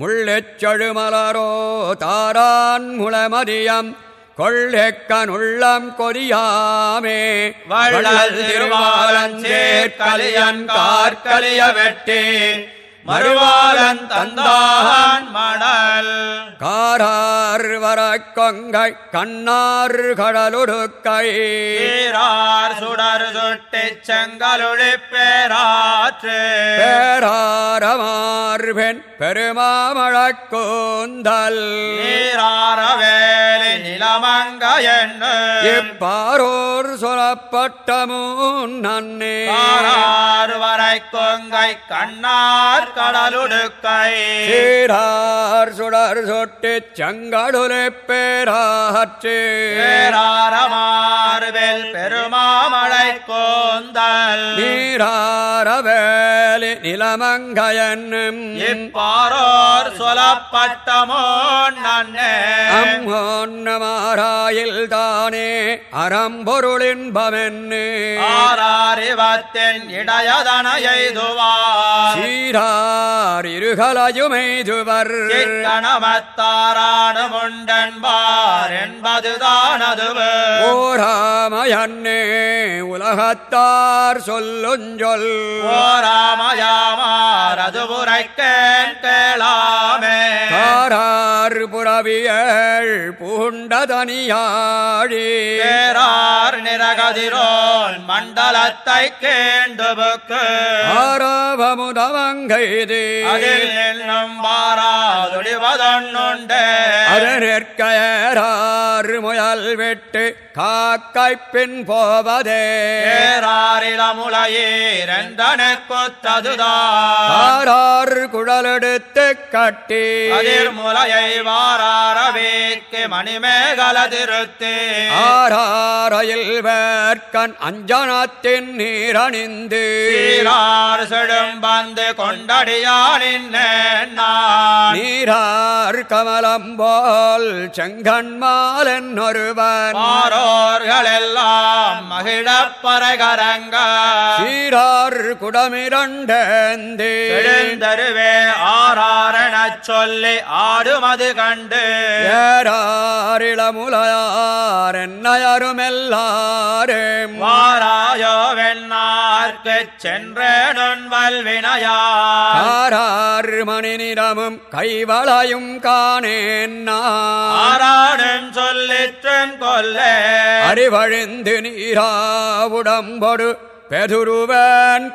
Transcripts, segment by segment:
முள்ளெச் செழுமலரோ தாரான் முளமதியம் கொள்ளெக்கனுள்ளம் கொதியாமே. வள்ளல் திருவாலஞ்சேர் கலியன் கார்கலிய வெட்டி மறுவாலன் தந்தான் மணல். காரார் வர கொங்கை கண்ணார் கடலுடுக்கை சீரார் சுடர் சுட்டி செங்கலுழி பேராற்று. பேராரமார்பெண் பெருமாமழக் கூந்தல் நீராரவேலி நிலமங்க எண்ணு இப்பாரோர் சொல்லப்பட்டமுன் நன்னே. வரை கொங்கை கண்ணார் கடலுடுக்கை. சீரார் சுடர் சொட்டு செங்கடுலே பேராற்று. பெருமாமழை கோந்தல் நீராரவேலி நிலமங்கயன்னும். இப்பாரோர் அம்மோன்னமாராயில் தானே அறம்பொருளின்பமென்னு ஆராரிவத்தின் இடையதன எய்துவார். சீரார் இருகலையுமெய்துவர் சிக்கணமத்தாரானு முண்டன்பார் என்பதுதானதுவு. ஓராமயன்னே உலகத்தார் சொல்லுஞ்சொல் ஓராமயாமார் அது உரைக்கேன் கேளாமே. காரார் புறவியல் பூண்டதனியாழி பேரார் நிரகதிரோன் மண்டலத்தை கேண்டுபுக்கு ஆராவமுதவங்கைது அதில் வாராதுடிவதொன்னுண்டே அதனிற்கயரார் முயல் விட்டு காக்கை பின் போவதே. ஆரார் குழலெடுத்து கட்டி. அதிர் முலையை வாராரவேக்கு மணிமேகல திருத்து ஆராரையில் வேர்க்கண் அஞ்சனத்தின் நீரணிந்து. சீரார் செடும் வந்து கொண்டடியானின் நீரார் கமலம் போல் செங்கண்மாலன் ஒருவன். மாறோர்கள் எல்லாம் மகிழப் பரகரங்க சீரார் குடமிரண்டேந்தி. எழுந்தருவே ஆறாரணச் சொல்லி ஆடுமது கண்டு. ஏறாரிளமுலையார் என்னயருமெல்லாரும் வாராயோ வெண்ணார்க்குச் சென்றேனுன் வல்வினையா ஆரார் மணி நிறமும் கைவளையும் காணேன் நான் ஆராடும் சொல்லிற்றும் கொல்லே. அறிவழிந்து நீராவுடம்பொடு பெதுருவன்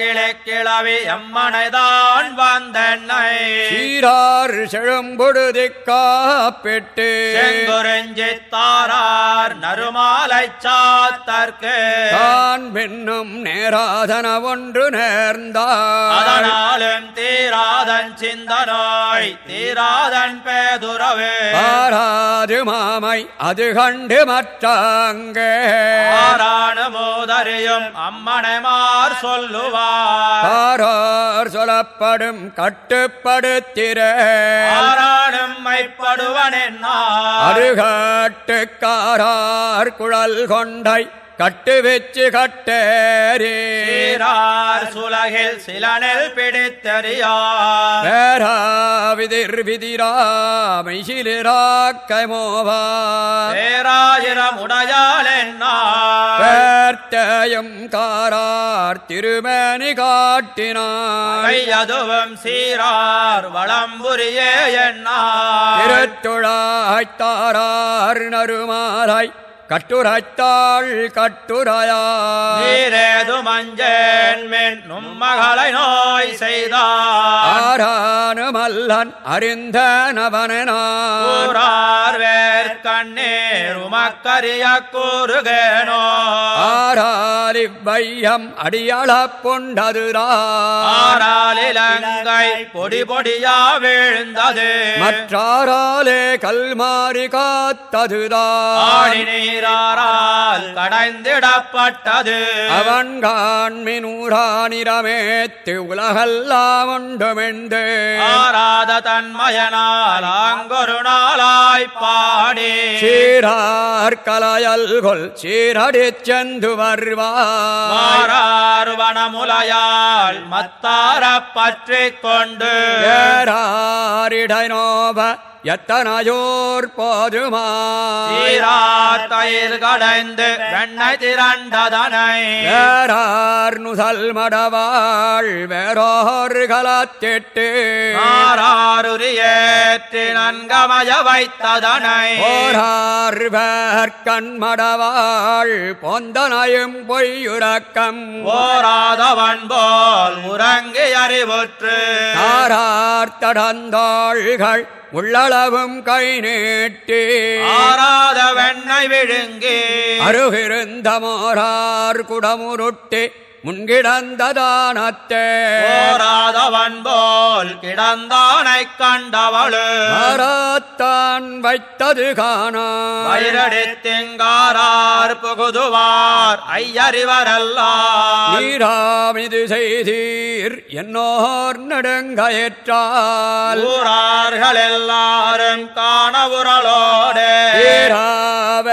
கிளை கிளவி எம்மனைதான் வந்தென்னை. சீரார் செழும்பொடுதி காப்பிட்டு செங்குறிஞ்சி தாரார் நறுமாலை சாத்தற்கு. தான் பின்னும் நேராதன ஒன்று நேர்ந்தார். அதனாலும் சிந்தனோய் தீராதன் பேதுறவே. ஆராது மாமை அது கண்டு மற்றாங்கே. ஆராணு மோதறியும் அம்மனைமார் சொல்லுவார். சொல்லப்படும் கட்டுப்படுத்திர. ஆராணும் மைப்படுவனென்னார் அருகாட்டுக்காரார் குழல் கொண்டை கட்டு வச்சு கட்டேரே சீரார் சுலகில் சிலனில் பிடித்தறியார். வேரா விதிர் விதிரா மைசிலிராக்கை மோவா பேராயிரம் உடையாளென்னார் பேர்த்தையும் காரார் திருமேனி காட்டினார். கையதுவும் சீரார் வளம்புரியே என்னார் திருத்துழாய்த்தாரார் நறுமாலை கட்டுரைத்தாள் கட்டுரையா. நீரேது மஞ்சேன் மின் நும்மகளை நோய் செய்தார். ஆரானு மல்லன் அறிந்த நவனார் கண்ணீர் உமக்கரிய கூறுகேனோ. ஆராலி வையம் அடியள பொண்டதுரா. ஆறால் இலங்கை பொடி பொடியா வீழ்ந்தது. மற்றாராலே கல்மாரி காத்ததுதான் ஆடி நீராரால் கடைந்திடப்பட்டது. அவன் காண்மினூரானிரமேத்து உலகெல்லாம் உண்டுமெண்டு ஆராத தன்மயனால் ஆங்கொரு நாளாய் பாடி. சீரார் கலையல்கொல் சீரடிச் சென்று வருவார். வனமுலையால் மத்தார பற்றிக் கொண்டு. ஏறாரிடை நோப எத்தனையோர் போதுமா? சீரார் தயிர் கடைந்து வெண்ணை திரண்டதனை. வேறார் நுசல் மடவாள் வேறோர் கலத்திட்டு. மாறாருரியேற்றி நன்கமய வைத்ததனை ஓரார் வேர்க்கண் மடவாள் பொந்தனையும் பொய்யுறக்கம். ஓராதவன் போல் உறங்கி அறிவுற்று. தாரார் தடந்தாள்கள் உள்ளளவும் கை நீட்டி. ஆராத வெண்ணை விழுங்கி. அருகிருந்த மோரார் குடமுருட்டி. முன்கிடந்த தானத்தே ஓராதவன் போல் கிடந்தானைக் கண்டவளு. மாறாத்தான் வைத்தது காணா. வயிறடித்திங்காரார் புகுதுவார் ஐயறிவரெல்லாம். நீராமிது செய்தீர் என்னோர் நடுங்கயற்றால். ஊரார்கள் எல்லாரும் காண உரலோடு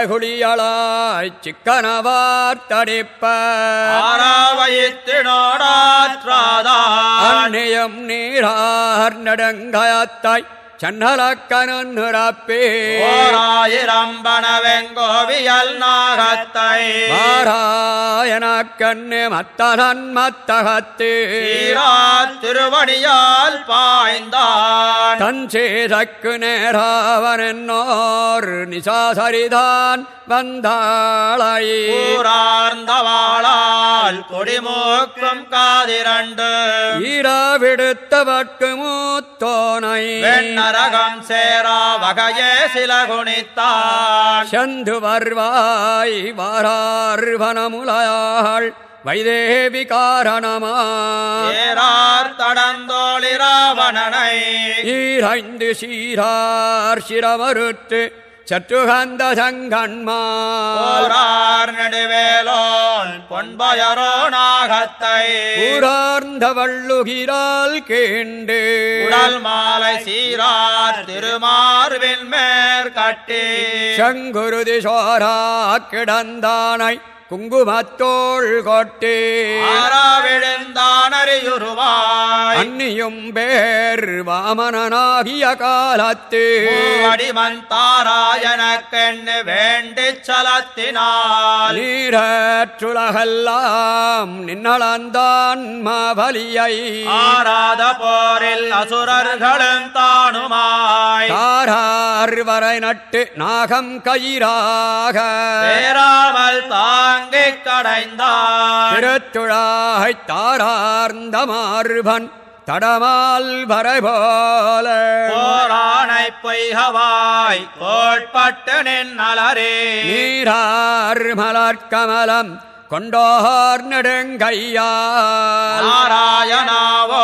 ஈராவகுளியளாய் சிக்கனவார் தடிப்ப. ஆராவயித்தினோடாற்றாதான் அந்நியம் நீரார் நடுங்கயத்தாய். சன்னலக்கனன் நிரப்பே ஓராயிரம் பணவெங்கோவியல் நாகத்தை. மாராயணக்கண்ணு மத்தனன் மத்தகத்து. திருவடியால் பாய்ந்தான். தன் சேதக்கு நேராவனோர் நிசாசரிதான் வந்தாளை. ஊரார்ந்தவாளால் கொடிமூக்கும் காதிரண்டு. ஈராவிடுத்தவர்க்கு மூத்தோனை வெண்ணரகம் சேரா வகையே சில குணித்தான் சந்து வருவாய் வாரார் வனமுலையாள் வைதேவி காரணமா ஏறார் தடந்தோழி ராவணனை ஈரைந்து சீரார் சிரமறுத்து சற்றுகந்த சங்கண்மார் நெடுவேலோன் பொன்பயரோ நாகத்தை ஊரார்ந்த வள்ளுகிறால் கேண்டு. உடல் மாலை சீரார் திருமார்பின் மேற்கட்டி சங்குருதி சோரா கிடந்தானை. குங்குமத்தோள் கொட்டி. ஆறாவிழுந்தானறியுருவாய். அன்னியும் பேர் வாமனனாகிய காலத்து. அடிமன் தாராயனக்கெண்ணு வேண்டிச் சலத்தினால் நீரற்றுலகெல்லாம் நின்னளந்தான் மாபலியை. ஆராத போரில் அசுரர்களும் தானுமாய். தாரார் வரை நட்டு நாகம் கயிறாக. சேராமல் தாங்கிக் கடைந்தான் திருத்துழாய் தாரார்ந்த மார்பன் தடமால் வரை போல போரானை பொய்கவாய் கோட்பட்டு நின்னலரே நீரார் மலர்கமலம் கொண்டோர் நெடுங்கையால். நாராயணாவோ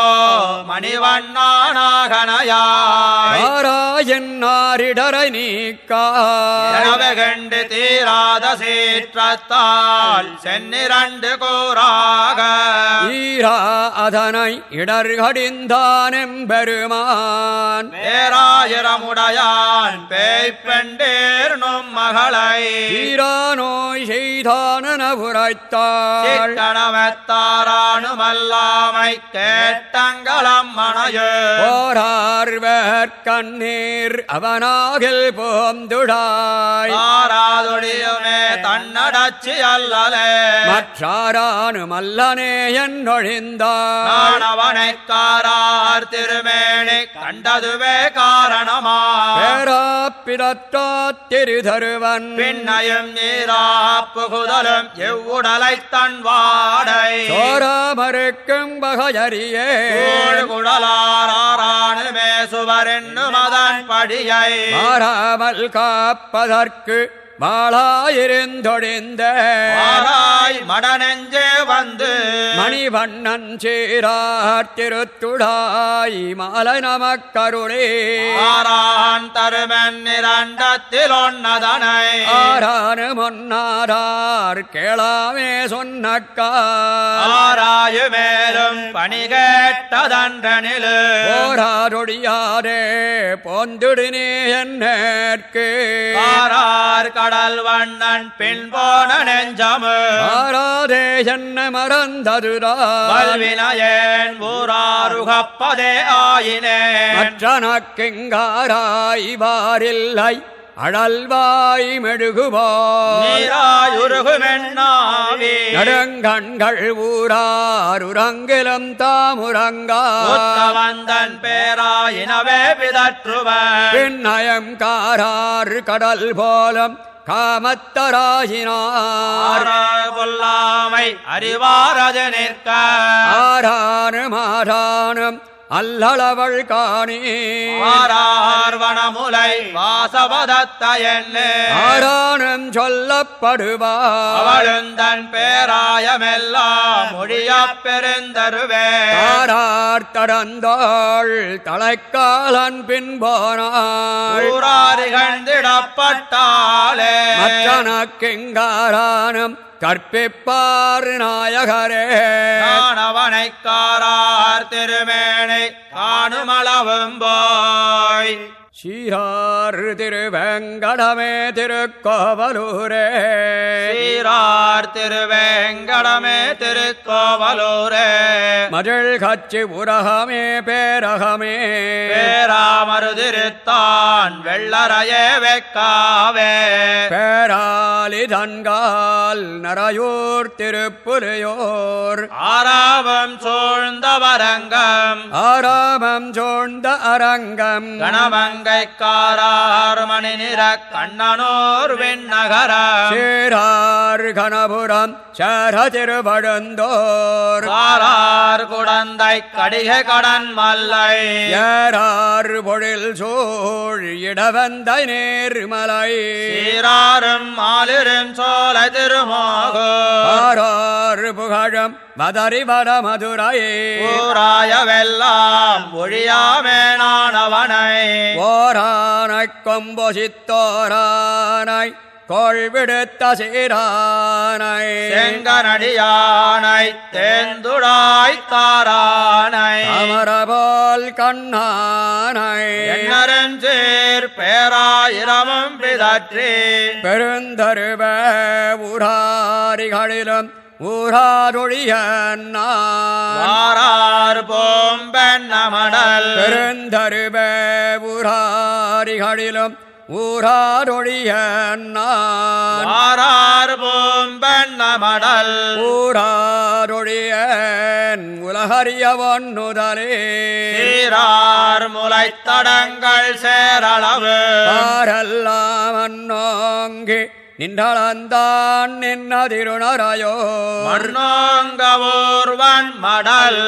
மணிவண்ணானாகனையாய். ஆராயன் நாரிடரை நீக்காய். எனவே கண்டு தீராத சீற்றத்தால் சென்னிரண்டு கூறாக ஈரா அதனை இடர்கடிந்தான் எம்பெருமான் பேராயிரமுடையான் பேய்ப்பெண்டேர் நும் மகளை. ஈரா நோய் செய்தான புரைத்தாள் சிக்கனவத்தாரானுமல்லாமை கேட்டங்களம் மனையு போரார்வர் கண்ணீர் அவனாகில் போந்துடாய் தாராதுடியுமே தன்னடச்சி அல்லலே. மற்றாரானு மல்லனே என்னொழிந்தான் நாணவனைக் காரார் திருமேனி கண்டதுவே காரணமா. பேராப்பிரற்றா திருதருவன். பின்னையும் நீரா புகுதலும் எவ்வுடலைத் தன் வாடை. சோராமருக்கும் வகையறியே குடலாரானுமே சுவரென்னு மதன் படியை. மாறாமல் காப்பதற்கு வாழாயிருந்தொழிந்த ஆராய் மடநெஞ்சே வந்து மணிவண்ணன் சீரார் திருத்துடாய் மாலை நமக்கருளே. ஆரான் தருமன் இரண்டத்தில் ஒன்னதனை ஆரானு மொன்னாரார் கேளாமே சொன்னக்கா. ஆராயு மேலும் பணி கேட்டதன்றனிலு போராரொடியாரே போந்துடுனே என்னற்கு. ஆரார் கடல் வண்ணன் பின் போன நெஞ்சமு ஆராதே என்ன மறந்ததுரா. வல்வினயேன் ஊராருகப்பதே ஆயினே. மற்றனக்கிங்காராய் வாரில்லை அழல்வாய் மெழுகுவோ நீராயுருகுமென்னாவே. நடுங்கண்கள் ஊராருரங்கிலும் தாமுரங்கா. உத்தவந்தன் பேராயினவே பிதற்றுவன் பின்னயம் காரார் கடல் போலம் காமத்தராகினார் ஆரார் கொல்லாமை அறிவாரது நிற்க ஆரானும் ஆரானும் அல்லளவள் காணி. ஆரார் வனமுலை வாசவதத்த எண்ணு. ஆரானும் சொல்லப்படுவார். அவளுந்தன் பேராயமெல்லாம் மொழியப் பெருந்தருவே. ஆரார் தடந்தாள் தலைக்காலன் பின் போனாள் ஊராரிகழ்ந்திடப்பட்டாலே மற்றனக்கிங்காரானும் கற்பிப்பார் நாயகரே. காணவனைக்காரார் திருமேனை காணுமளவும் போய். சீரார் திருவெங்கடமே திருக்கோவலூரே. சீரார் திருவேங்கடமே திருக்கோவலூரே. மஜள் கச்சி உரகமே பேரகமே. பேராமருதிருத்தான் வெள்ளரையே வெக்காவே. பேராலி தன்கால் நரையூர் திருப்புலியோர். ஆறாவம் சூழ்ந்தவரங்கம் ஆராமம் சோழ்ந்த அரங்கம். கணமங்கைக்காரார் மணி நிற கண்ணனோர் விண்ணகரம் சீரார் கணபுரம் சர திருவழுந்தோர் காரார் குடந்தை கடிகை கடன் மல்லை. ஏறார் பொழில் சூழ் இடவந்த நேர்மலை. சீராரும் மாலிரும் சோல திருமோகோ. ஆரார் புகழம் வதறி வட மதுரை ஊராயவெல்லாம் ஒழியாமேனானவனை ஓரானை கொம்பொசித்தோரானை கோள் விடுத்த சீரானை. செங்கனடியானை தேந்துடாய் தாரானை. அமரபோல் கண்ணானை. என்னருஞ்சீர் பேராயிரமும் பிதற்றி. பெருந்தருவ ஊராரிகளிலும் ஊராரொழிய வாரார் போம்பெண்ணமடல் பெருந்தருவ ஊராரிகளிலும் ஊராரொழிய வாரார் போம்பெண்ணமடல் ஊராரொழிய உலகறிய ஒன்னுதலே சீரார் முளைத்தடங்கள் சேரளவு. ஆரெல்லாம் அன்னோங்கி நின்றளந்தான் நின்னதிருணரையோ மண்ணோங்கவோர்வன் மடல்.